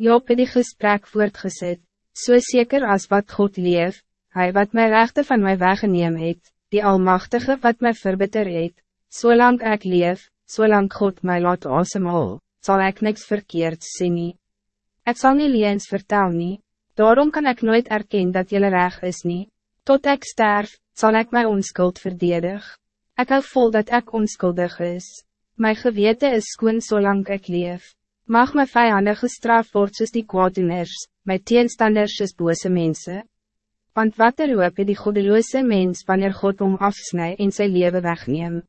Job het die gesprek voortgezet, so zeker als wat God leef, hij wat mijn rechten van mij weggeneem het, die Almachtige wat mij verbitter het, zolang ik leef, zolang God mij laat asemhal, zal ik niks verkeerd zien nie. Ik zal niet liens vertel nie, daarom kan ik nooit erkennen dat jullie reg is nie. Tot ik sterf, zal ik mijn onschuld verdedig. Ik hou vol dat ik onschuldig is. Mijn geweten is skoon zolang ik leef. Mag mijn vijanden gestraft worden soos die kwaaddoeners, mijn teenstanders is bose mensen. Want wat er hoop die goddeloze mens wanneer God om afsnij en zijn leven wegneem?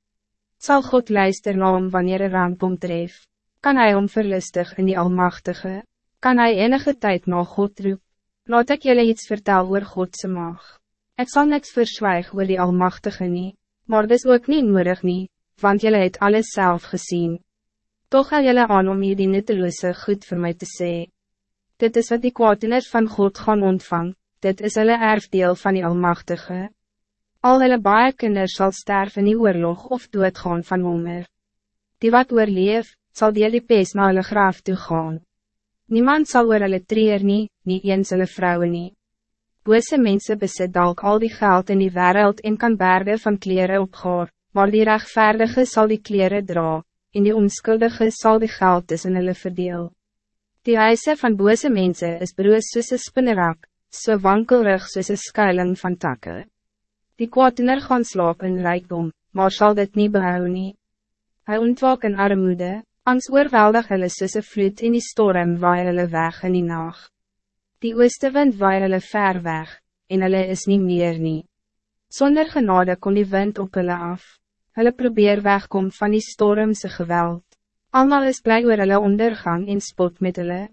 Zal God luister na hom wanneer er ramp omtref? Kan hij om verlustig in die Almachtige? Kan hij enige tijd nog God roep? Laat ik jullie iets vertel oor Godse mag. Ik zal niks verzwijgen oor die Almachtige nie, maar dis ook niet nodig nie, want jullie het alles zelf gezien. Toch ga jullie aan om hier die nutteloze goed voor mij te zeggen. Dit is wat die kwaadiners van God gaan ontvang, dit is hulle erfdeel van die Almachtige. Al hulle baie kinders sal sterven in die oorlog of doodgaan van honger. Die wat oorleef, sal die pees na hulle graaf toe gaan. Niemand zal oor hulle treer nie, nie eens hulle vrouwen nie. Bose mense besit dalk al die geld in die wereld en kan bergen van kleren opgaar, maar die rechtvaardige zal die kleren dra, en die onschuldige zal die geld tussen hulle verdeel. Die huise van bose mense is broos soos een spinnerak, so wankelrig soos een skuiling van takken. Die kwaadiner gaan slaap in rijkdom, maar zal dit niet behou nie. Hy ontwaak in armoede, angst oorweldig hulle soos een vloed in die storm waai hulle weg in die nacht. Die oostewind waai hulle ver weg, en hulle is niet meer nie. Zonder genade kon die wind op hulle af. Hulle probeer wegkom van die stormse geweld. Almal is blij oor hulle ondergang en spot met hulle.